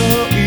so